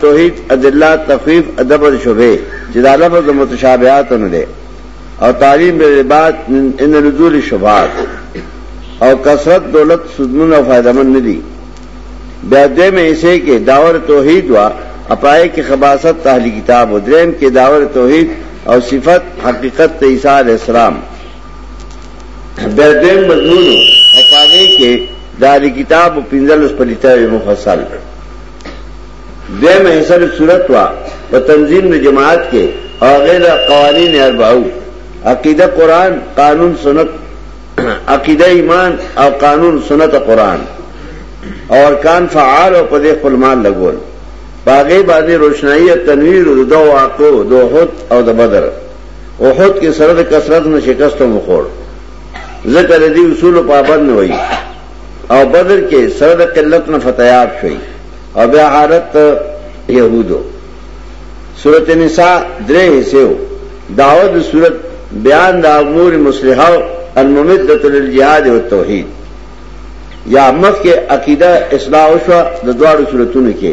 توحید، ادله، تخویف، ادبر شبهه چې دا لفظ د متشابهاتو نه دی او تعلیم بالعباد من ان نزول الشبهات او کثرت دولت سودمن او فائدمن نه دي بیا دې مې ایسه کې داور توحید وا اپای کې خباست اهل کتاب او دریم کې داور توحید او صفت حقیقت ته عیسی علی السلام بیا دې مضمون اپای کې دالی کتاب پنځلس پلیتاوی مفصل دویم حصہ د صورت وا په تنظیم د جماعت کې او غیر قوانین اربعو عقیده قران قانون سنت عقیده ایمان او قانون سنت قران او ارکان فعال او په دې خپل مال لګول باغې باندې روشنايي او تنویر د دوه واقعو د احد او د بدر احد کې سره د کثرت نه شکست مخور ذکر دې اصول پابند نه وایي او بدر کې سره د قلت نه فتياب شوي او بیا غارت يهودو سورته نساء درې حصو داود سورت بیان د امور مصلحه الممدته للجهاد والتوحید یا مخ کې عقیده اصلاح او شو د دواړو سورتونو کې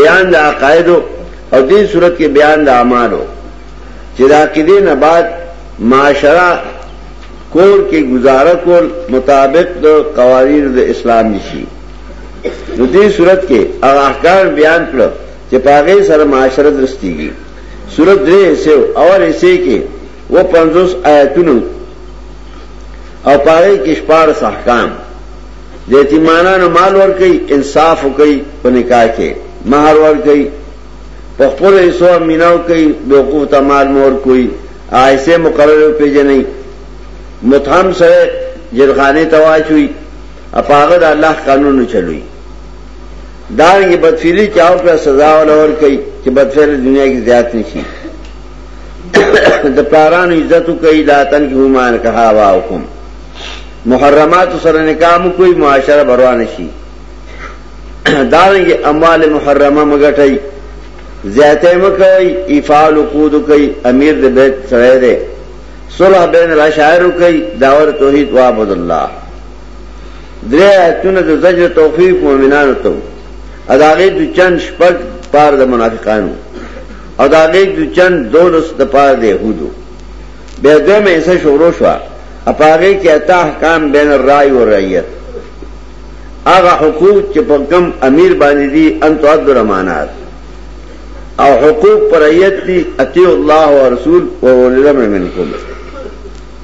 بیان د عقاید او دې صورت کې بیان د اعمالو چې د عقیده نه بعد معاشره کور کې گزاره کول مطابق د قوانینو د اسلام دي شي نو دې صورت کې هغه احکام بیان کړ چې پاغه سره معاشره درستيږي صورت درې سو اول حصے کې و 50 آیتونو او پاره کې شپار احکام د یتیمانو مال ور کوي انصاف کوي په نکاح کې مہر ور کوي په خپل ایسو میناو کوي بیوقوف ته مال مور کوي آیسه مقرر پیجنې متهم سره جرخانه تواچوي اپاغه د الله قانون چلوي دا یې بدفعلی چاو پر سزا ولور کوي چې بدفعل دنیا کې زیات نشي د پاران عزت کوي لا تن کې همان کها وا حکم محرمات سره نکام کوئی معاشره بروان شي دارنګ اموال محرمه مګټي زیاته مکوي افعال قود کوي امیر د بیت سره ده صلح بین الاشاعر کوي داور توحید وعبد الله درې اتونه د زجر توفیق مؤمنانو ته اداغه د چن شپږ پار د منافقانو اداغه د چن دولس د پار د يهودو به دمه ایسه شروع شو اپاغه کې اتا احکام بین الرای و رعیت هغه حقوق چې په کم امیر باندې دي ان تعد الامانات او حقوق پر ایت دي اطیع الله او رسول او اولي الامر منکم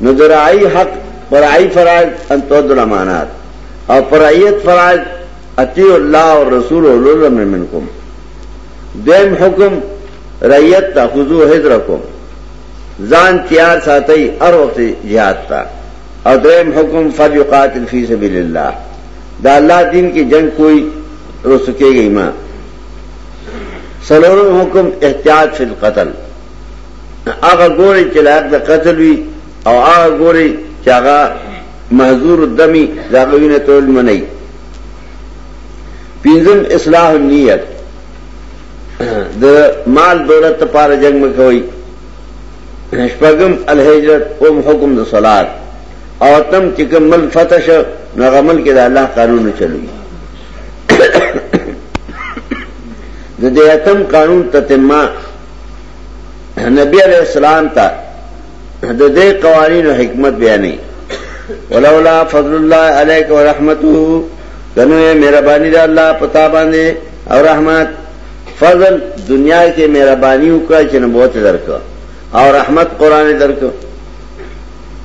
نو درعی حق پر ای فرائض ان تعد الامانات او پر ایت فرائض اطیع الله او رسول او اولي الامر منکم دیم حکم رعیت تاخذو حضرکم ځان تیار ساتي هر وخت jihad تا او دریم حکم فلیقاتل فی سبیل الله دا الله دین کې جنگ کوئی رسو کېږي ما سلورم حکم احتیاط فی القتل هغه ګوري چې لایق د قتل وي او هغه ګوري چې هغه محذور الدمی دا غوینه تول منئ پینځم اصلاح النیت د مال دولت لپاره جنگ مکوئ شپږم الهجرت اوم حکم د صلات او تم چې کوم ملک فتح شو نو هغه ملک د الله قانون چلوي د دې اتم قانون تتمه نبی علیہ السلام ته د دې قوانینو حکمت بیانې ولولا فضل الله علیک ورحمته کنو مهرباني د الله پتا باندې او رحمت فضل دنیا کې مهرباني وکړه چې نبوت درک او رحمت قران درک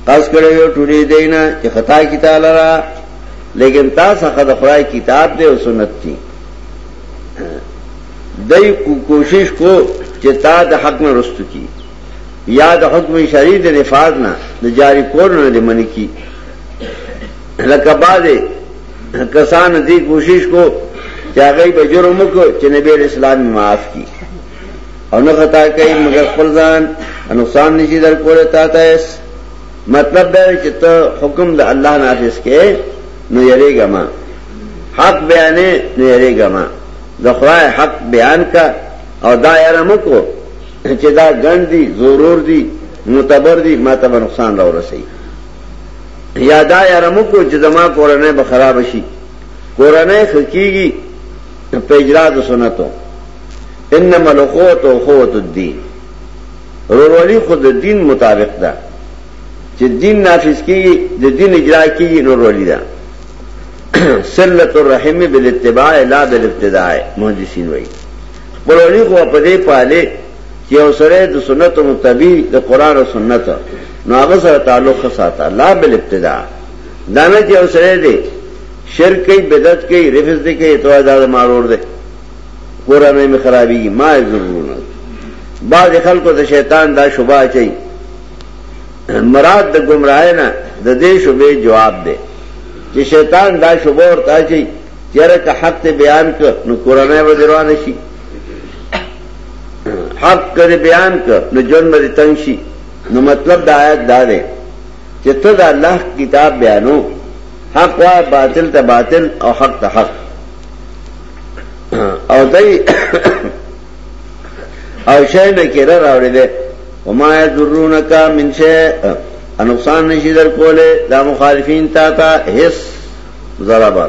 قص کړو یو ټولې دینه چې خطا کی تعالی را لیکن تاسو هغه د خدای کتاب دی او سنت دی دای کو کوشش کو چې تا د حق نه رستو کی یا د حکم شریع د نفاذ نه د جاری کول نه د منکی لکه بعضې کسان دې کوشش کو چې هغه به جرم وکړي چې نبی اسلام معاف کړي او نه خطا کوي مگر خپل ځان نقصان نشي در کوله تا ته مطلب دا چې ته حکم د الله نافذ کې نو یریګه ما حق بیانې نو یریګه ما د خدای حق بیان کا او دا یاره مکو چې دا ګڼ دي ضرور دي متبر دي ما ته نقصان راورسي یا دا یاره مه کوه چې زما کورنۍ به خرابه شي، کورنۍ ښه کېږي په اجرا د سنتو، انما الاخوة اخوة الدین، ورورولي خو د دین مطابق ده، چې دین نافذ کېږي د دین اجرا کېږي نو ورورولي ده، صلة الرحم بالاتباع لا بالافتداء محدثین وایي، خپلولي خو په دې پالې چې یو سره د سنت متبی د قران او سنت نو هغه سره تعلق خاصه لا بل ابتدا دانه چې یو سره دی شرک کوي بدعت کوي رفض دي کوي تو دا مارور دی قران یې خرابي ما ضرورونه بعض خلکو د شیطان دا شوبه چي مراد د گمراهی نه د دې شوبې جواب دی چې شیطان دا شوبه ورته چي چیرې که حق ته بیان ک نو قران یې ودروانه شي حق کر بیان کر نو جن مری تنشی نو مطلب دا آیت دا دے چې ته دا الله کتاب بیانو حق وا باطل ته باطل او حق ته حق او دای او شای نه کېره راوړې ده او ما یذرونک من شی نقصان نشي در کوله دا مخالفین تا تا هیڅ ضرر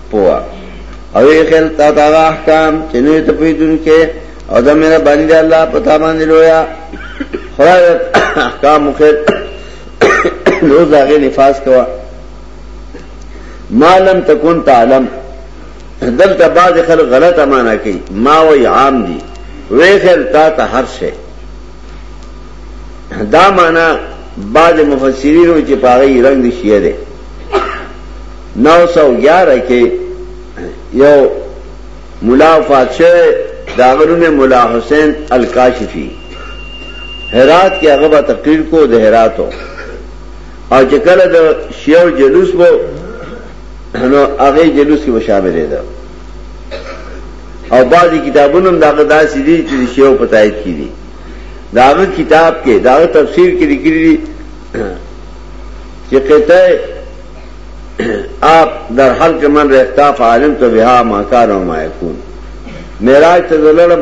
پوا او یې خل تا دا احکام چې نو ته په دن کې او دا مې باندې الله پتا باندې لویا خدای احکام خیر نو زاغه نفاس کوا ما لم تکون تعلم دلته بعض خلک غلط معنا کوي ما وی عام دي وې خل تا ته هر شي دا معنا بعض مفسرین چې پاره رنگ شیعه ده نو سو یاره کې یو ملا وفات شوه دا غرونه مولا حسین الکاشفی هرات کې هغه به تقریر کو د هراتو او چې کله د شیو جلوس وو نو هغه جلوس کې مشامل دی او بعضی کتابونو هم داغه داسې دي چې شیو پتاید کړي داغه کتاب کې داغه تفسیر کې لیکلي چې قطعه آپ در حل کے من رہتا فعالم تو بہا ماکان و مایکون میراج ته زلړم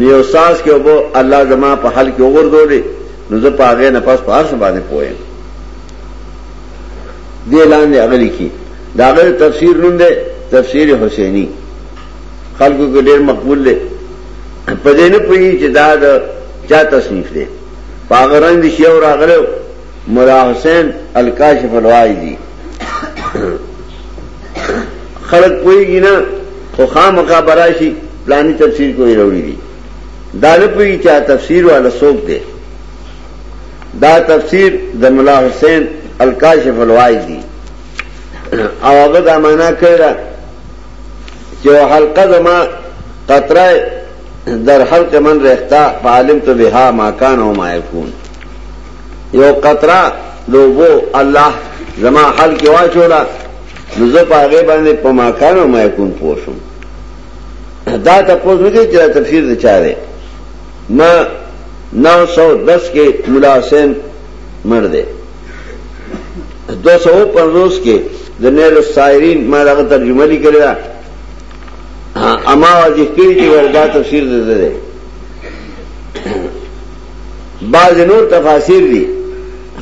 نیو ساس کې وبو الله زما په حل کې وګرځولې نو زه پاغه نه پس پار سره باندې پوهه دی لاندې اغلی کی دا غل تفسیر نوم دی تفسیر حسینی خلکو کې ډېر مقبول دی په دې نه پوهیږي چې دا د چا تصنیف دی پاغه رنگ دی شی او راغلو ملا حسین الکاشف الوای دی خلق پوئی گی نا تو خام کا براشی پلانی تفسیر کو روڑی دی دا نه پوئی کیا تفسیر والا سوک دے دا تفسیر د ملا حسین الکاشف الوای دی او هغه دا معنا کړه چې حلقه زما قطره در حلق من رختا فعلم تو بها ما کان او ما یکون یو قطره لوبو الله زما حل کې واچولا نو زه په هغه باندې په ما کانو ما يكون پوښوم دا ته پوښتنه کې چې تفسیر د چاره ما 910 کې مولا حسین مړ دی 250 کې د نیل السائرین ما دغه ترجمه لیکلی دا اما واجب کړی چې وردا تفسیر ده ده بعض نور تفاسیر دی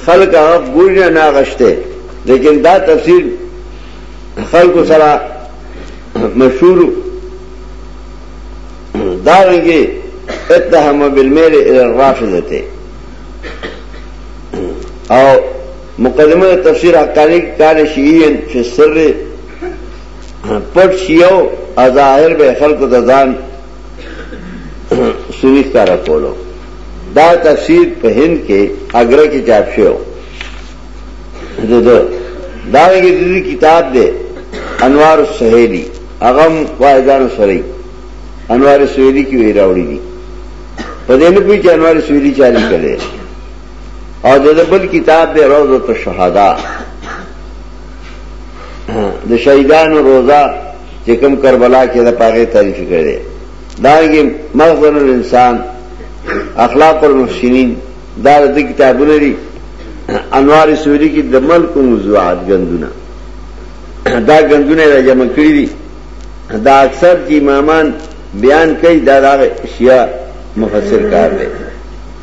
خلق هغه ګوري نه ناغشته لیکن دا تفسیر خلق سره مشهور دا رنګي اتهم بالميل الى الرافضه او مقدمه تفسیر حقانی کار شیعین فی السر پټ شیعو ازاهر به خلق تزان سنی ښکارا کولو دا تفسیر په هند کې اګره کې چاپ شو دغه دا یو کتاب دی انوار السهیلی هغه واحدانو سره انوار السهیلی کې وی راوړی دی په دې نه پوهی چې انوار السهیلی چا لیکلی او د بل کتاب دی روضه الشهدا د شهیدانو روزه چې کوم کربلا کې د پاغه تعریف کړي دا یې مغزن الانسان اخلاق المحسنین دا د کتابونو لري انوار سوری کې د ملک موضوعات غندونه دا غندونه را جمع کړی دي دا اکثر چې امامان بیان کوي دا د شیعه مفسر کار دی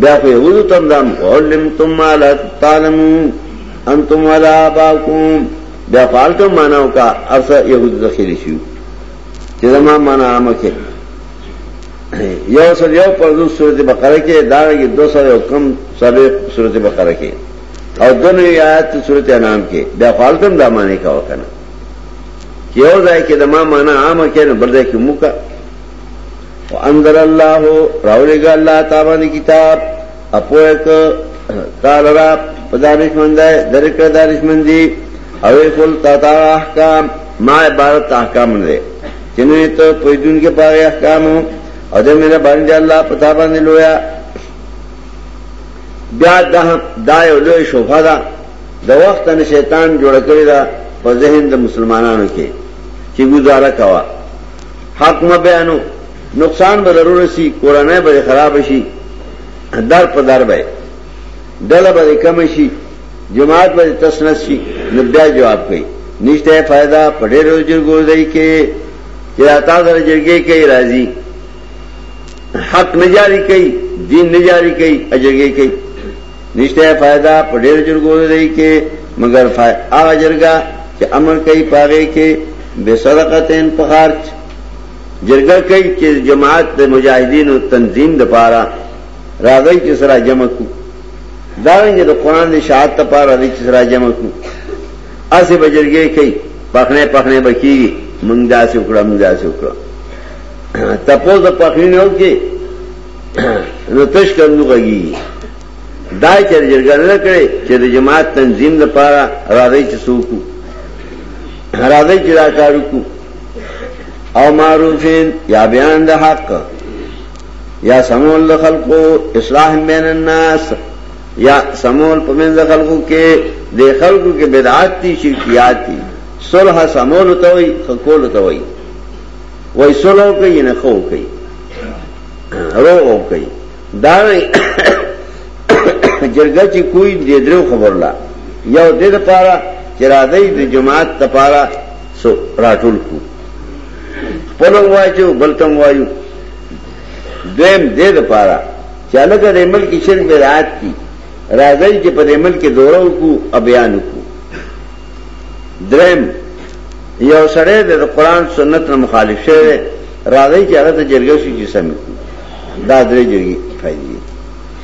بیا خو یهودو تم دام علمتم ما لا تعلمون انتم ولا باکم بیا فالتم ماناو کا ارسا یهودو دخیل شیو چې زما معنا عامه کې یو سر یو پر دو صورت بقره کې دارنګي دو سر یو کم سر صورت بقره کې او دنو آیات صورت انعام کې بیا فالتم دا معنی کا وکنه یو ځای کې د ما معنا عامه کې نه بل ځای کې موکا وانزل الله راولګ الله تعالی کتاب اپوک قال را پدانش مندای درک دانش مندی او کل تتا احکام ما عبارت احکام نه چنه ته پویدون کې پاره احکام او د میرا باندې الله پتا باندې لویا بیا دا دا یو لوی شوفه ده د وخت نه شیطان جوړ کړی دا په ذهن د مسلمانانو کې چې گزاره کوا حق مه بیانو نقصان به ضرور شي کورنۍ به خراب شي در په در به ډله به کم شي جماعت به تسنس شي نو بیا جواب کوي نشته فائدہ په ډېرو جرګو ځای کې چې راتا سره جرګې کوي راځي حق نه جاری کوي دین نه جاری کوي اجرګې کوي نشته فائدہ په ډېر جرګو دی کې مګر فائدہ هغه جرګه چې امر کوي پاره کې به صدقتین په خرچ جرګه کوي چې جماعت د مجاهدینو تنظیم د پاره راځي چې سره جمع کو دا رنګه د قران د شاعت ته پاره راځي چې سره جمع کو اسه بجرګه کوي پخنه پخنه بکی مونږ داسې وکړه مونږ داسې وکړه تپوز پخینه وکړي نو تش کندو غږی دا چر جرګه نه کړي چې د جماعت تنظیم لپاره راځي چې سوکو راځي چې دا کار وکړو او معروفین یا بیان د حق یا سمول د خلقو اصلاح بین الناس یا سمول په منځ خلقو کې د خلقو کې بدعات دي شرکیات دي صلح سمول توي خلقول توي وای سولو کوي نه خو کوي رو او کوي دا جرګه چې کوی دې درو خبر لا یو دې د پاره چې را دې د جماعت د پاره سو راټول کو خپل وایو بلتم وایو دویم دې د پاره چې الګ د عمل کې شرک به رات کی راځي چې په عمل کې دوره کو ابیان کو دریم یو سړی د قران سنت نه مخالف شوی دی راځي چې هغه ته جرګه شي چې سم کړي دا درې جرګې فائدې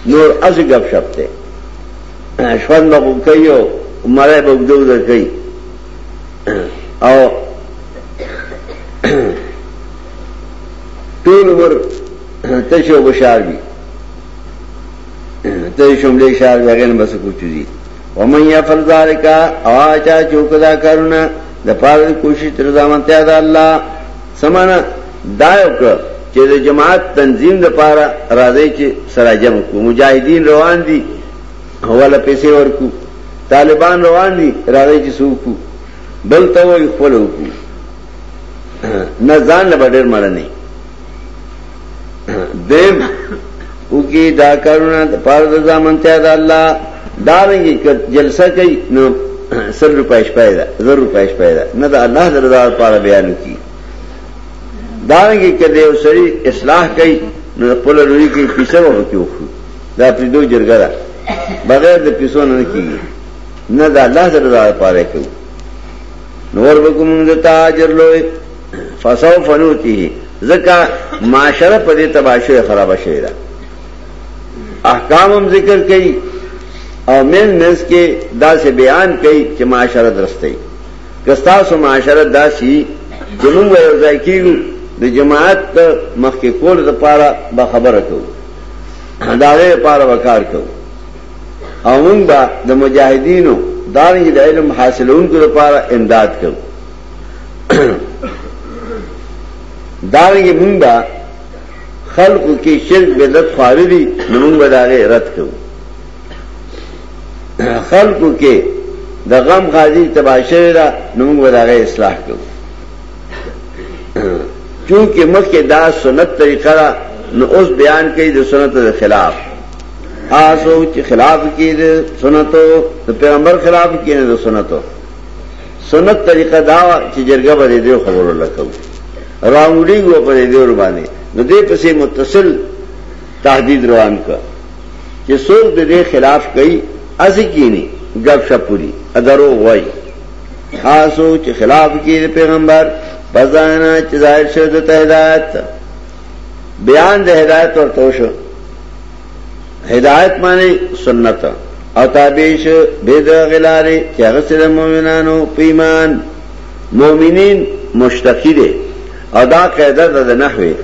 نور از غب شپته شوند به کوي او مړای به وګدو در کوي او ټول ور تشو بشار دي ته شملې شار بغیر بس کوچو دي ومن يفعل ذلك اواچا چوکدا کارونه د پاره کوشش تر ځامنتیا ده الله سمانه دا یو کړ چې د جماعت تنظیم د پاره راځي چې سراجم کو مجاهدین روان دي حواله پیسې ورکو طالبان روان دي راځي چې سوکو بل ته وي خپل وکړو نه ځان له ډېر مړ نه دیم او کې دا کارونه د پاره د ځامنتیا د الله دارنګي جلسه کوي نو سر روپای شپای دا زر روپای شپای دا نه د الله د رضا لپاره بیان کی دارنګي کله یو سری اصلاح کوي نو خپل لوري کې پیسه ورکو دا په دوه جرګه ده بغیر د پیسو نه کیږي نه د الله د رضا لپاره کوي نور بکم د تاجر لوی فسو فنوتی ځکه معاشره په دې تباشوي خراب شوی ده احکام هم ذکر کړي او من منس کې دا سه بیان کړي چې معاشره درسته وي کستا سو معاشره دا سي چې موږ یو ځای کیږو د جماعت مخکې کول د پاره به خبره کوو دا لري پاره وکړ کوو او موږ به د مجاهدینو دارنګ د علم حاصلونکو لپاره امداد کوو دارنګه مونږ به خلقو کې شرک بدعت خواري دي مونږ به داغه رد کوو خلقو کې د غم غازی تباشه را مونږ به داغه اصلاح کوو چونکه مخکې دا سنت طریقه را نو اوس بیان کوي د سنت د خلاف آسو چې خلاف کې د سنتو د پیغمبر خلاف کې نه د سنتو سنت طریقه دا چې جرګه به دې خبرو لکو راوړي و په دې ور باندې نو دې پسې متصل تهدید روان کړ چې څوک دې خلاف کوي ازي کینی غب شپوري ادرو وای خاصو چې خلاف کوي پیغمبر بزانا چې ظاهر شوه د هدایت بیان د هدایت ورته شو هدایت معنی سنت او تابعش بيد غلاره چې هغه سره مؤمنانو پیمان مؤمنین مشتقی دي او دا قاعده د نحوی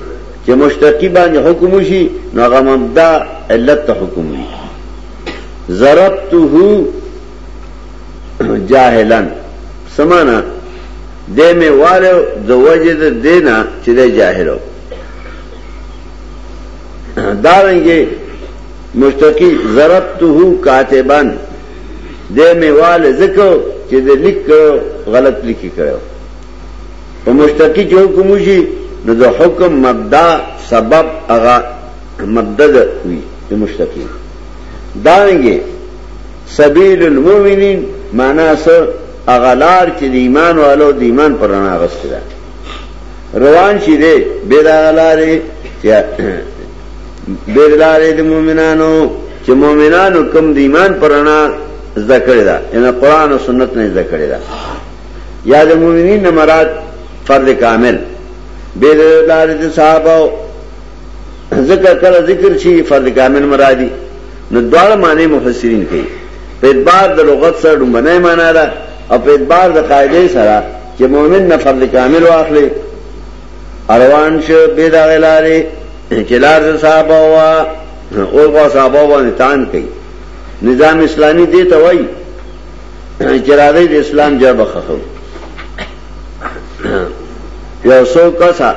چې مشتقی باندې حکم شي نو هغه مبدا علت ته حکم وي ضربته جاهلا سمانا دې مې والو د وجد دینا چې د جاهلو دارنګه مشتقی ضربته کاتبا د میوال زکو چې د لیک کړو غلط لیکي کړو په مشتقی کې حکم وشي نو د حکم مبدا سبب هغه مبدا وي د مشتقی دانګي سبیل المؤمنین معنا سره اغلار چې د ایمان والو د ایمان پر رڼا غسته روان شي دې بیر غلارې چې بیر لارې د مؤمنانو چې مؤمنانو کم د ایمان پرانا ذکر دا ان قران او سنت نه ذکر دا یا د مؤمنین مراد فرد کامل بیر لارې د صحابه ذکر کړه ذکر شي فرد کامل مرادي نو دواړه معنی مفسرین کوي په اعتبار د لغت سره ډومبنه معنی را او په اعتبار د قاعده سره چې مؤمن نه فرض کامل واخلي اروان شو به دا غلاري چې لار صاحب وا او غو صاحب باندې تان کوي نظام اسلامی دې ته وایي چې را دې اسلام جوړ بخښو یو سو کسا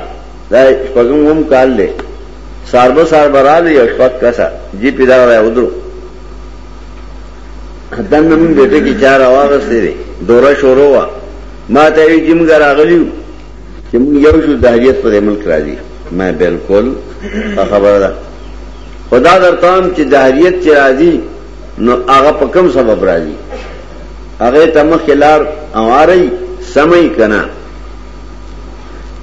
دا پګم هم کال له ساربه ساربراله یو شپک کسا جی پیدا راو درو دن نمون بیٹے کی چار آواغس دے دے دورا شورو وا ما تاوی جی مگا راغلیو چی مون یو شو دہریت پر ملک را دی ما بلکل خبر دا خدا در تام چی دہریت چی را دی نو آغا پا کم سبب را دی آغا تمخ لار اواری سمی کنا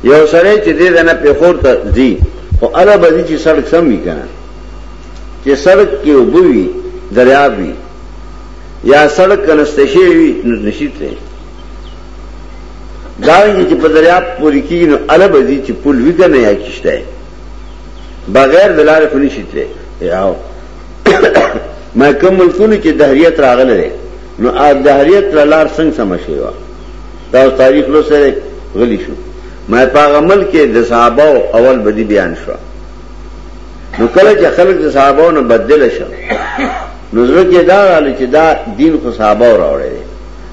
یو سره چې دې دنه په خور ته دی او الا بدی چې سړک سم وی کنه چې سړک کې اوبه وي، دریاب وي یا سړک کنسته شوی وي نو نشي تللی. دا رنګه چې په دریاب پورې کېږي نو هله به ځي چې پل وي که نه یا کښته یې. بغیر د لارې خو نشي تللی. یاو ما کوم ملکونو کې دهریت راغلی دی نو دهریت له لار څنګه سمه شوې وه دا تاریخ لو سره غلی شو ما په هغه ملک کې د صحابه اول بدی بیان شوه نو کله چې خلک د صحابو نه بدل شو نو زړه کې دا رااله چې دا دین خو صحابه راوړی دی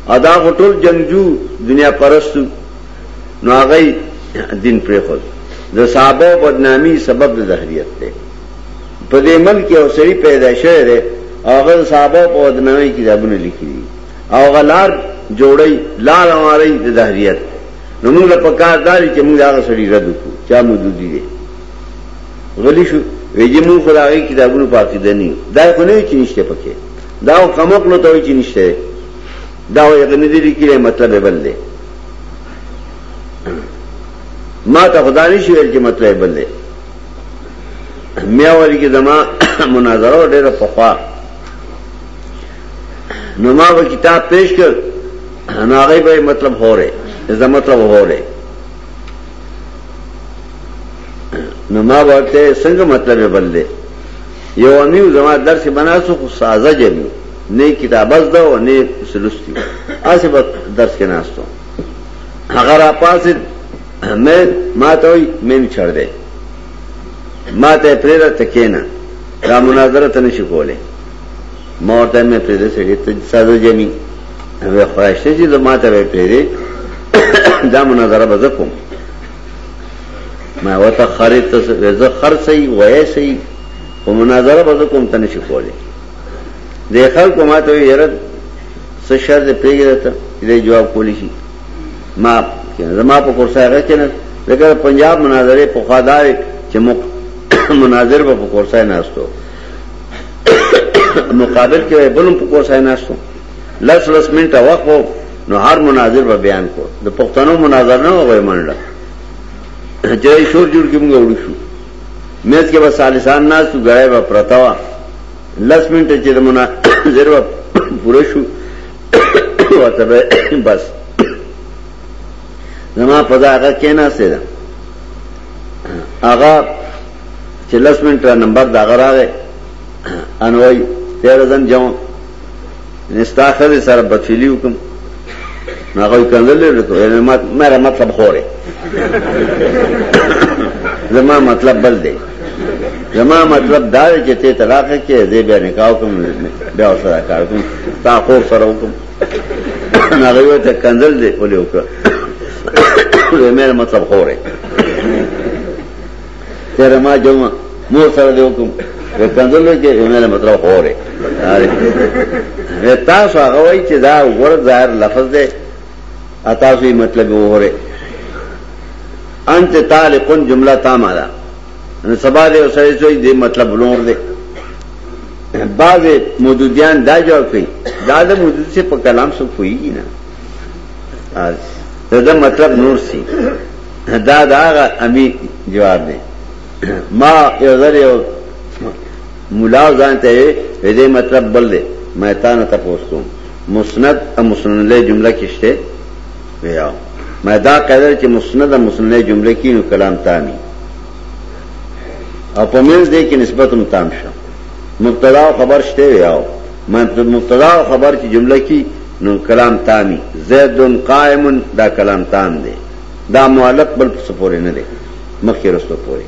او دا خو ټول جنگجو دنیا پرستو نو هغه دین پرې خو د صحابه بدنامي سبب د ظهریت دی په دې ملک یو سړي پیدا شوی دی هغه صحابه په بدنامي کتابونه لیکلي او غلار جوړي لار واري د ظهریت نو موږ په کار داري چې موږ هغه سړي رد کړو چا مو دودي دي غلی شو وی جی مون خدا غی کتابونو پاکی دنی دا خو نه چی نشته پکې دا او کمک نو ته چی نشته دا او یغنی دی لیکلی مطلب بل دی ما ته خدا نشي ویل چې مطلب بل دی میا وری کې زما مناظره ډیره پخوا نو ما به کتاب پیش کړ نو هغه به مطلب هوره زما مطلب هوره نو ما ورته څنګه مطلب بل دی یو امیو زما درس بناسو خو سازه جنو نه کتابز دا او نه سلستی اسه په درس کې ناستو هغه را پاسه مې ما ته وي مې چړ دې ما ته پرېره تکینا دا مناظره ته نشي کوله مور ته مې پرې دې سړي ته ساده جمی وې خوښته چې زما ته وې پرې دې دا مناظره به زکم ما وته خرید ته زه خرڅي وې سي په مناظره به زکم ته نشي کولای د خلکو ما ته یې رد څه شر دې پیګره ته دې جواب کولی شي ما زما په کورسه هغه کې نه لکه پنجاب مناظره په خدای چې مناظر په کورسه نه استو مقابل کې وای بلم په کور سای ناشتو لس لس منټه وخت وو نو هر مناظر به بیان کو د پښتنو مناظر نه وای منډه چې شور جوړ کې موږ وړو شو مېز کې به سالسان ناس تو غړای به پرتاوا لس منټه چې د مناظر و پوره شو ورته بس زما په دا هغه کې نه سره هغه چې لس منټه نمبر دا غراغه انوي تیر ځن جام نستا خزه سره بچلیو کوم هغه کندل لرته یعنی ما مې مطلب خوره زما مطلب بل دی زما مطلب دا دی چې ته طلاق کې زه بیا نکاح کوم بیا سره کار کوم تا خو سره وکم هغه وې ته کندل دی ولې وکړه زما مطلب خوره تیرا ما جو مور سره دی وکم په کندل کې ایمه مطلب خوره وې تاسو هغه وای چې دا ور ظاهر لفظ دی تاسو یې مطلب وره انت طالقن جمله تامه ده نو سبا دې اوسې سوې دې مطلب نور دی بعض مودودیان دا جواب کوي دا د مودود سے په کلام سو کوي نه دا دا مطلب نور سی دا دا آغا امی جواب دے ما یو ذر یو ملاو زانتا ہے ویدے مطلب بل دے میں تانا تا پوستوں مسند او مسند لے جملہ کشتے ویاو میں دا قیدر چی مسند او مسند لے جملہ کی نو کلام تامی او پمیز دے کی نسبت ام تام شا مبتدا و خبر شتے ویاو میں مبتدا و خبر چی جملہ کی نو کلام تامی زید قائم دا کلام تام دی دا معلق بل پس پوری نه دی مخی رستو پوری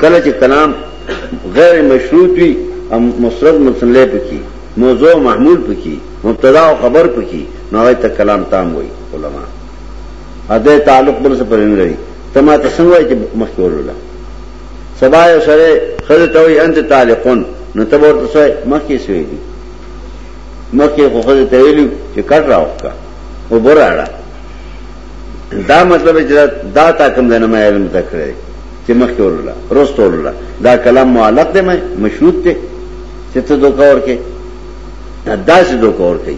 کله چې کلام غیر مشروط وي او مسرد مصنلې پکې موضوع محمول پکې مبتدا او خبر پکې نو هغه ته کلام تام وایي علما اده تعلق بل څه پرې نه لري تما ته څنګه وایي چې مخکې ورول سبا یو سره خزه ته وي انت طالقون نو ته ورته سوې مخکې سوې دي مخکې خو خزه ته ویلو چې کټ راوخته او براړه دا مطلب چې دا تا کوم د نمای علم ذکر دی چې مخکې ورلا رستو ورلا دا کلام معلق دی مې مشروط دی چې ته دوکا ورکې دا چې دوکا ورکې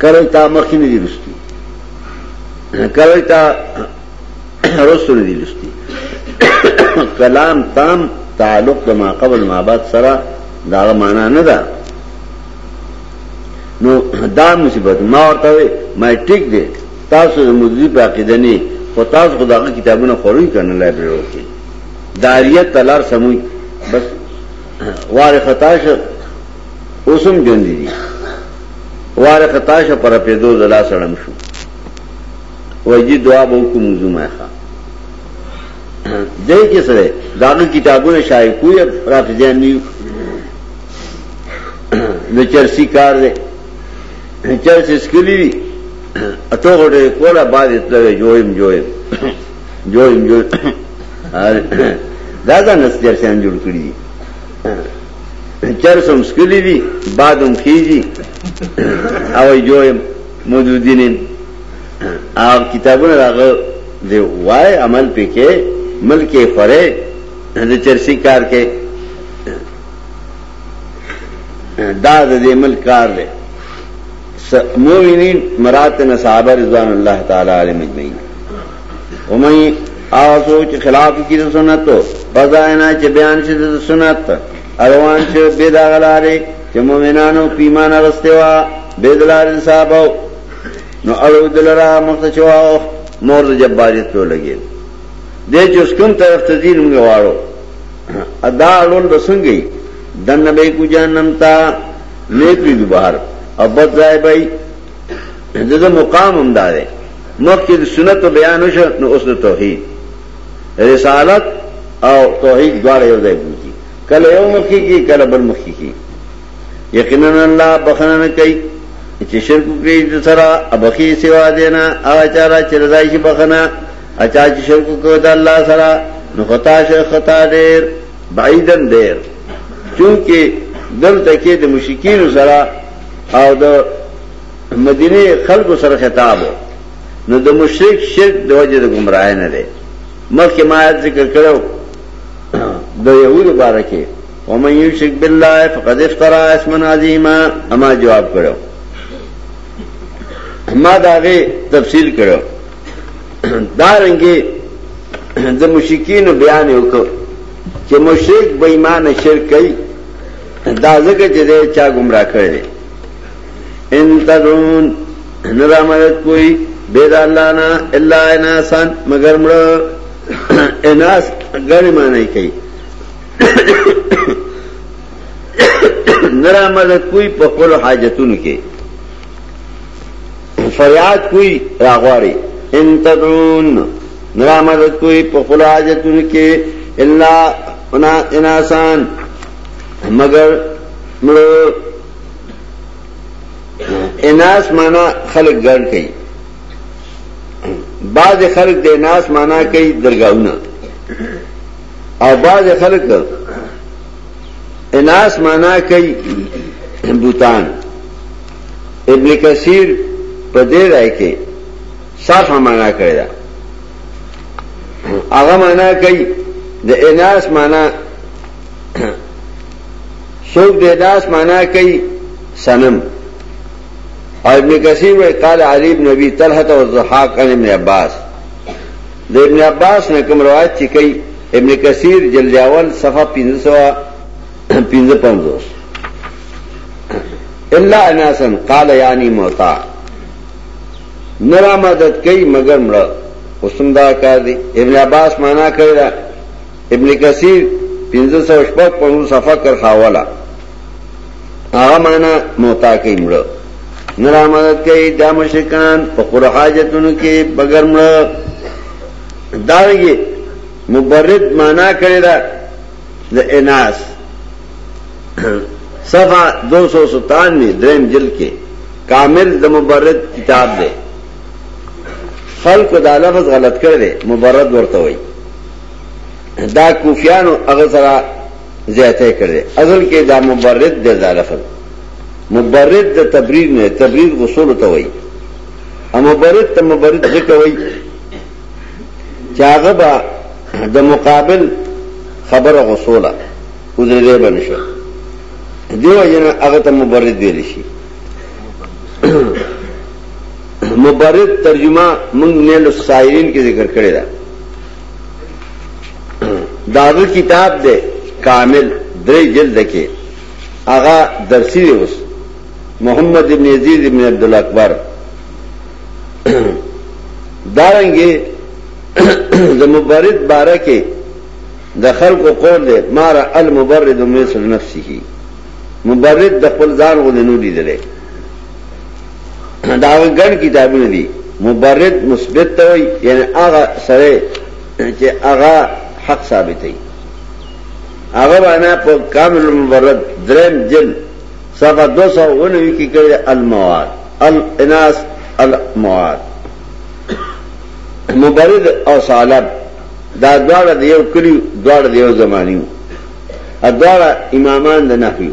کله تا مخکې نه دی رستی کله تا رسول دی لستی کلام تام تعلق د ما قبل ما بعد سره دا معنا نه ده نو دا مصیبت ما ورته ما ټیک دی تاسو د مدیر په عقیده نه خو تاسو خدای کتابونه خوري کنه لایبرری کې داریت تلار سموي بس واره خطاش اوسم ژوند دي واره خطاش پر پیدو زلا سړم شو وای جی دعا به وکړو موږ ما ښه دای کې سره داغه کتابونه شایع کوی رافضیان نیو نو چرسی کار دی چرس اسکلی دی اتو غټه کولا بعد اتلوي جویم جویم جویم جویم دا دا نس چرسیان جوړ کړی دي چرس هم سکلی دي بعد هم خیږي او جویم مودودینین هغه کتابونه راغه دی وای عمل پکې ملک خره د چرسی کار کې دا د دې ملک کار دی مومنین مرات نه صحابه رضوان الله تعالی علیهم اجمعین ومن آسو چې خلاف کی د سنتو بزاینا چې بیان شي د سنت اروان چې بيداغلاره چې مؤمنانو پیمانه رسته وا بيدلار صاحب نو اړو دلرا مخته چواو مور د جباریت په لګي دې چې اوس کوم طرف ته دین موږ واړو ادا اړول بسنګي دنه به کو جهنم تا نیک وی بهر او بد ځای بای دغه مقام هم داري مخکې د سنت بیان وشو نو اوس د توحید رسالت او توحید دواړه یو ځای بوتي کله یو مخکې کې کله بل مخکې کې یقینا الله بخنه نه کوي چې شرک کوي د سره ابخي سوا دینا هغه چاره چې رضای شي بخنه اچا چې شرک کوي د الله سره نو خطا شه خطا ډیر بعیدن ډیر چونکه دلته کې د مشکین سره او د مدینه خلکو سره خطاب نو د مشرک شرک د وجه د گمراه نه دی مخکې ما ذکر کړو د یهودو باره کې ومن یشرک بالله فقد افترا اسما عظیما اما جواب کړو ما داغه تفصیل کړو دا رنګي د مشکین بیان وکړو چې مشرک بې ایمان شرک کوي دا ځکه چې دا چا گمراه کړي ان تدون نرامت کوئی بيد الله نه الا انسان مگر مړ اناس غړي معنی کوي نرا مدد کوئی پخپل حاجتونو کې فریاد کوئی راغواړي ان تدعون نرا مدد کوئی پخپل حاجتونو کې الا انا انسان مگر مړو اناس معنا خلق ګڼ کوي بعض خلق د اناس معنا کوي درگاہونه او بعض خلق اناس مانا کئی بوتان ابن کثیر په دې راي کې صاف معنا کړی دا هغه معنا کوي د اناس معنا څوک د اناس معنا کوي سنم اور ابن کثیر وی قال علی ابن نبی طلحت و زحاق عن ابن عباس د ابن عباس نه کوم روایت چې کوي ابن کثیر جلد اول صفحه 1555 الا اناسن قال یعنی موتا نرا مدد کوي مگر مړ اوسم دا کار دی ابن عباس معنا کوي ابن کثیر 1555 صفحه کر خاولا هغه معنا موتا کوي مړه نه را مدد کوي دا مشرکان په خپل حاجتونو کې بغیر مړه داږي مبرد معنا کړی دا د اناس صفحه 297 دریم جلد کې کامل د مبرد کتاب دی خلق دا لفظ غلط کړی مبرد ورته وایي دا کوفیانو هغه سره زیاته کړي اصل کې دا مبرد دی دا لفظ مبرد د تبریر نه تبریر غسل ته وایي او مبرد ته مبرد ځکه وایي چې هغه به د مقابل خبره غسوله وزرې به نشو دیو جن هغه ته مبرد ویل شي مبرد ترجمه موږ نه لسایرین کې ذکر کړی دا داغه کتاب دے کامل درې جلد کې هغه درسي اوس محمد ابن عزیز ابن عبد الله اکبر دارنګي د مبرد باره کې د خلکو قول دی مار المبرد مثل نفسه مبرد د خپل ځان غو نه لیدلې دا ګڼ کتابونه دي مبرد مثبت ته وي یعنی هغه سره چې هغه حق ثابتوي هغه باندې په کامل مبرد درم جل صفحه 209 کې کړي المواد الاناس المواد مبرد او صالب دا دواړه دیو کړي دواړه دیو زمانیو ا دواړه امامان د نحوی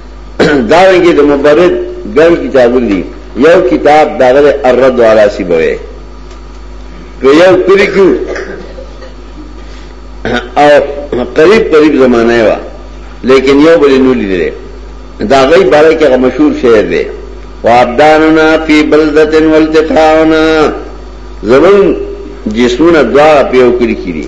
دارنګه د مبرد ګڼ کتابونه دي یو کتاب داغه الرد علی سیبوی که یو کلی کیو او قریب قریب زمانہ وا لیکن یو بل نو لیدل دا غي باره کې مشهور شعر دی وابداننا فی بلدۃ والتقاونا زمون جسمونه دوا په یو کلی کې دي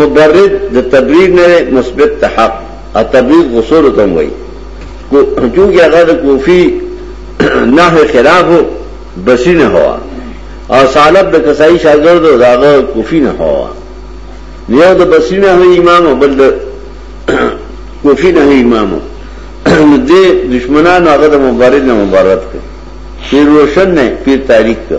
مبرد د تبریر نه مثبت ته حق او تبریر غصور ته وای چونکه هغه د کوفی نه خلاف بسی نه هوا او سالب د کسای شاګرد او داغه کوفی نه هوا یو د بسی نه هو امام او بل د کوفی نه امام دې دشمنان هغه د مبارد نه مبارد کړ پیر روشن نه پیر تاریخ کړ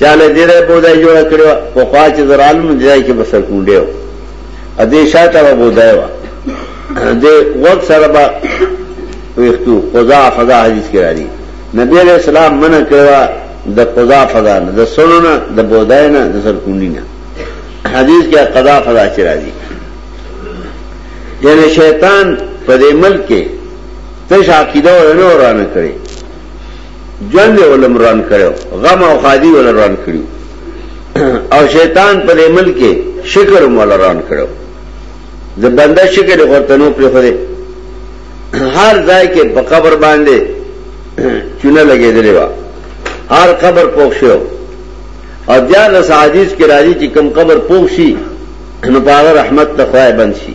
چاله دیره بودای جوړ کړو په خوا چې زرالو نه ځای کې بسر کونډیو ا دې شاته را بودای وا دې وخت سره با ویختو قضا فضا حدیث کې راځي نبی علیہ السلام منع کړو د قضا فضا نه د سونو نه د بودای نه د سر کونډی نه حدیث کې قضا فضا چې راځي یعنی شیطان په دې ملک کې تش عقیده ورنه ورانه کړي ژوند یې ولم روان کړو غم او خادي ول روان کړو او شیطان په دې ملک کې شکر مول روان کړو د بنده شکر غوتنو پر خوده هر ځای کې په قبر باندې چونه لګېدلې و هر قبر پوښ شو او بیا د حدیث کې راځي چې کم قبر پوښ شي نو پاغه رحمت ته خوای بند شي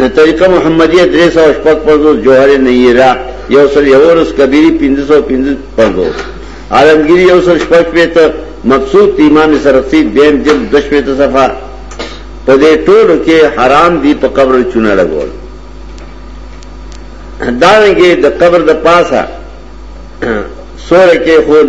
د طریقه محمدیه درې سوه شپږ پنځوس جوهر نیره یو سل یوولس کبیري پنځه سوه پنځه پنځوس عالمګیري یو سل شپږ شپېته مقصود د امام سرخسي دویم جلد دوه شپېته صفحه په دې ټولو کې حرام دي په قبر چونه لګول دارنګه د قبر د پاسه سورې کې خود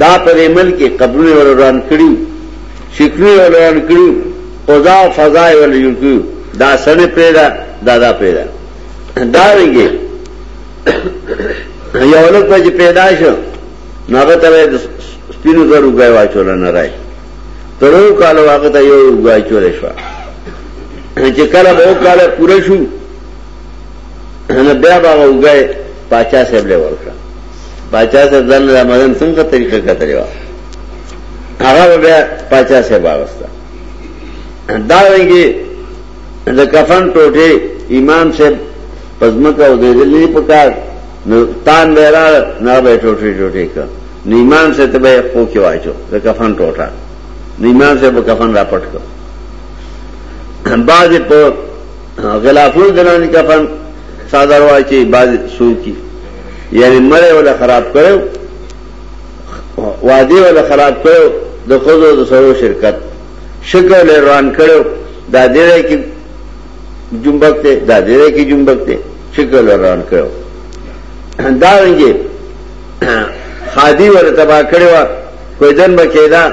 دا په دې ملک کې قبرونه وران کړی شکرونه وران کړی قضا او فضا ول یو کړی دا سن پیدا دا دا پیدا دا ویږي یو لوک چې پیدا شو نو هغه ته سپینو زرو غای واچول نه راي ترو کال واغه ته یو غای چول شو چې کله به کال پوره شو نو بیا به هغه وګای پاچا صاحب له ورکړه پاچا صاحب ځان له مدن څنګه طریقه کتلې و هغه بیا پاچا صاحب واغستا دا رنګي د کفن ټوټه امام صاحب پزمکه او دېدلې په کار نو تان به را نه به ټوټه ټوټه کا نو امام صاحب ته به خو کې واچو د کفن ټوټه نو امام صاحب کفن را پټ کړ بعد په غلافون دنانی کفن سادر وای چی باز سو کی یعنی مره ولا خراب کرو وادی ولا خراب کرو د خودو د سرو شرکت شکر لے روان کرو دا دیره کی جنبک تے دا دیره کی جنبک تے شکر لے روان کرو دا رنگی خادی ولا تبا کرو کوئی دن بکیدان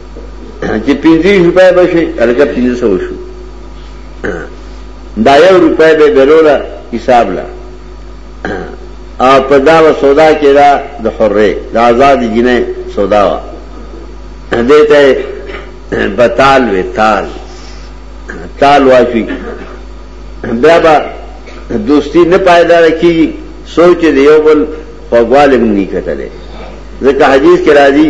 چې پنځه روپۍ به شي هلکه پنځه سوه شو دا یو روپۍ به دروله حساب له او په دا و سودا کې دا د حرې د آزاد جنې سودا وا دیته بتال وی تال تال واچوي بیا به دوستی نه پایدار کی سوچ دی یو بل فغوالم نه کتلې ځکه حدیث کې راځي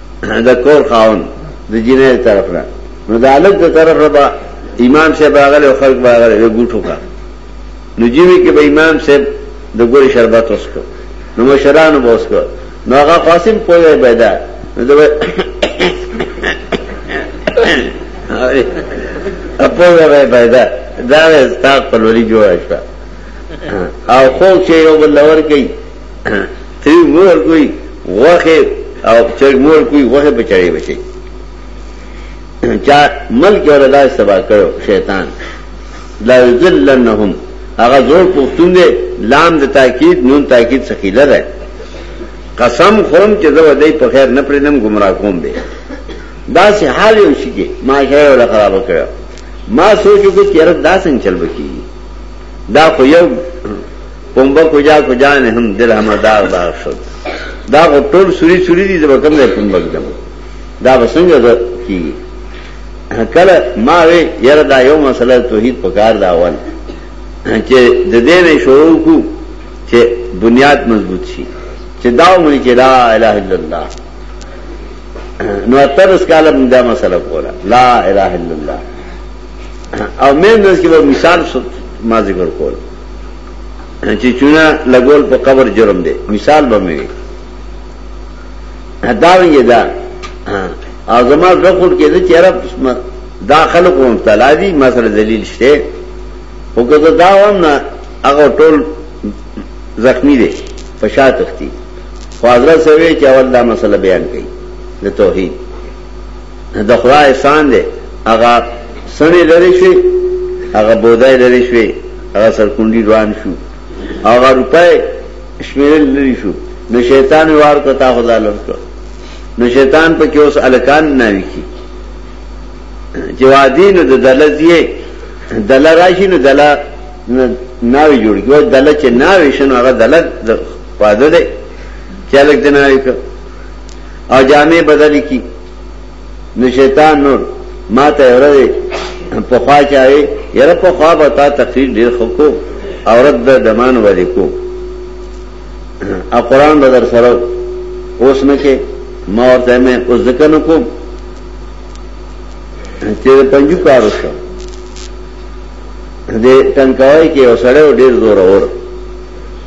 د کور خاون د جنې طرف نه نو د الګ د طرف نه با امام صاحب راغله او خلک راغله د ګوټو کا نو جیوی کې به امام صاحب د ګوري شربت وسکو نو مشرانو بوسکو نو هغه قاسم پوهه پیدا نو د پوهه پیدا دا استاد په لوري جوړ شو او خو چې یو بل لور کوي تريو مور کوي غوخه او چرګ مور کوي غوخه په چړې بچي چا ملک اور الله سبا کړو شیطان لا ذلنهم هغه زور پښتون دی لام د تاکید نون تاکید ثقيله ده قسم خورم چې زه ودی په خیر نه پرېدم گمراه کوم به دا سه حال یو شي کې ما شهر ولا خراب کړ ما سوچو کې چیرې دا څنګه چل بکی دا خو یو پنبه کجا کجا نه هم دل هم داغ داغ شد دا غو ټول سوري سوري دي زبر کم نه پنبه کدم دا بسنګ ده کی کله ما وی یره دا یو مسله توحید پکار دا اول چې د دې نه شروع کو چې بنیاد مضبوط شي چې دا مونږ چې لا اله الا الله نو تر اس کاله موږ دا مسله کوله لا اله الا الله او مې نس کې مثال ما ذکر کوله چې چونه لګول په قبر جرم دی مثال به مې دا وی دا او زما غفور کې چې عرب دا خلق مبتلا دي ما سره دلیل شته او که دا وم نه هغه ټول زخمی دي په شا تختی خو حضرت سوي چې اول دا مسله بیان کړي د توحید د خدای احسان دی هغه سنې لرې شوې هغه بودای لرې شوې هغه سرکونډي روان شو هغه روپۍ شمیرل لري شو نو شیطان وار کتا خدا لرکو نو شیطان په کې اوس الکان نه وکی جوادی نو د دلزیه دل راشي نو دل ناوي جوړ کیو دل چې ناوي شنو هغه دل پاده دی چلک دناوي کو او جامع بدلی کی نو شیطان نور ما ته ورده په خوا چاوي یره په خوا به تا تقریر ډیر خکو او رد د دمان ولې کو ا قران به در سره اوس نه کې ما ورته مې اوس ذکر نه کوم چې پنځو کار وشو دې ټنکاوي کې اوسړې ډیر زور اور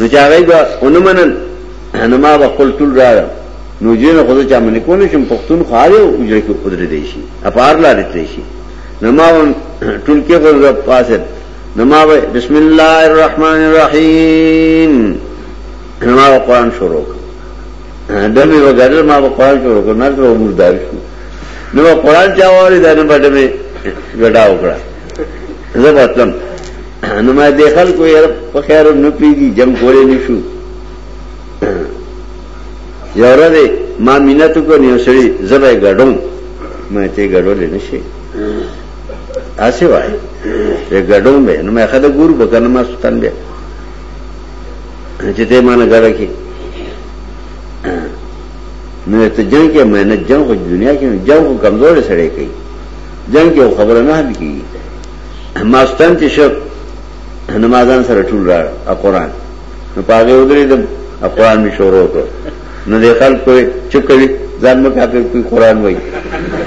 نو چې هغوی به ونه منل نو ما به خپل ټول راړه نو جوی نه خود چا منې کو نه شم پښتون خو هر یو اجره کې ودرېدی شي اپار لارې تللی شي نو ما به ټول کې خود پاسه نو ما به بسم الله الرحمن الرحیم نو ما به قرآن شروع کړ دمې وګړل ما به قرآن شروع کړ نه تر عمر دار شو نو قرآن چا واري دا نه بډمه ګډا وکړه زه به تلم نو ما دې خلکو یې په خیر نه پیږي جم کولې نشو یو ورځ ما مینت کو نیو سړي زبې غډم مې ته غډولې نشي اسی وای ته غډم به نو مې خدای ګور بکنه ما ستن به چې ته ما نه غړ کې نو ته جنگ کې مې نه جنگ دنیا کې جنگ کمزور سړی کوي جنگ کې خبره نه هدي کوي ماستان چې شو نمازان سره ټول را قرآن نو پاګه ودرې دم قرآن می شروع کړ نو دې خلک کوي چې کوي ځان مو کافر کوي قرآن وایي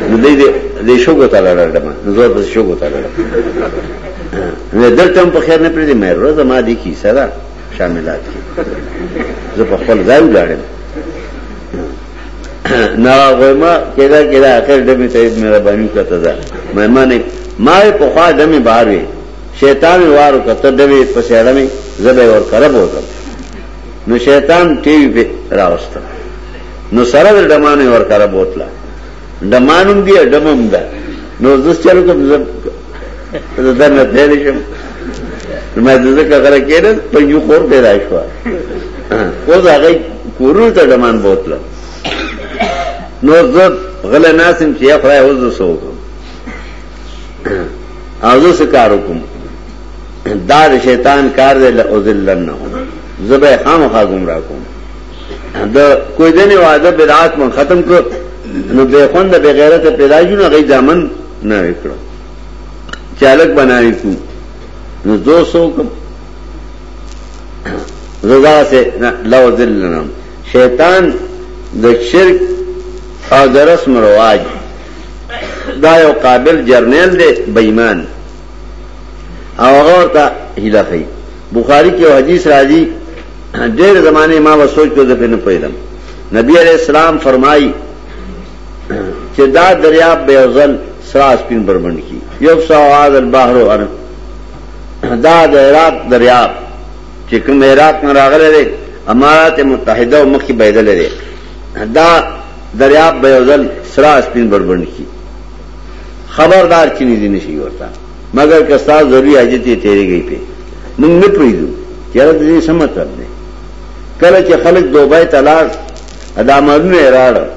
نو دې دې شو ګوتا لړډم نو زور د شو ګوتا لړډم نو دلته په خیر نه پریدي مې روزه ما دي کی صدا شاملات کی زه په خپل ځای ولاړم نا غویما کېدا کېدا اخر ډمه ته مهرباني کته ده مېمانه ما په خوا ډمه بار وي شیطان وارو کته ډمه په سیړه مې زبې ور کړه بوتل نو شیطان ټي وي راوسته نو سره د ډمانه ور کړه بوتله ډمانوم دی ډمم ده نو زس چلو کوم زه زه نه تیر شم ما د زکه غره کېره په یو خور پیدا شو او دا غي کورو ته ډمان بوتله نو زه غل ناسم چې خدای اوس زه سو کوم او زه سکارو کوم دا شیطان کار دی له اوذلنه زبې خامخا گمراه کوم د کوی دنه وعده بدعات مون ختم کړ نو به خوند به غیرت پیدا شو نو غي ځامن نه وکړو چالک بناوي کو نو 200 کم رضا سے لو ذلنم شیطان د شرک او درس مرواج دا یو قابل جرنیل دی بېمان او هغه ورته هله خي بخاری کې حدیث راځي ډېر زمانه ما وسوچ کو د پنه پیدم نبی علیہ السلام فرمایي چې دا دریاب به ځل سراس پین بربند کی یو سواد البحر ار دا د عراق دریاب چې کوم عراق نه راغلی دی امارات متحده او مخکې بيدل لري دا دریاب به ځل سراس پین بربند کی خبردار چې نږدې نشي ورته مګر که ستاسو ضروري حاجت یې تېرېږئ پې موږ نه پرېږدو یاره د دې څه مطلب دی کله چې خلک دوبۍ ته لاړ دا مالونه یې راړل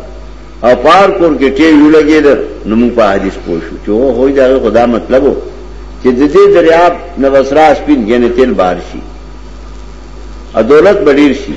او پار کور کې ټی وی لګېده نو موږ په حدیث پوه شو چې هو هوی دا خدا مطلب و چې د دې دریاب نو وسرا سپین یعنی تیل بار شي ا دولت بډیر شي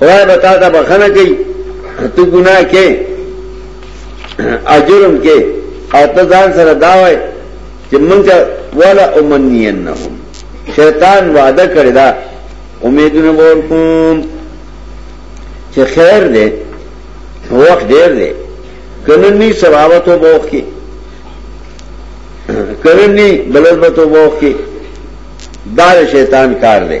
خدای به تا ته بخنه کوي ته ګناه کې اجرم کې او ته ځان سره دا وای چې مونږ ولا امنینهم شیطان وعده کړی دا امیدونه ورکوم چې خیر دی وخت ډیر دی کنن نی سباوتو بوخ کې کنن نی بلوبتو بوخ کې دار شیطان کار دی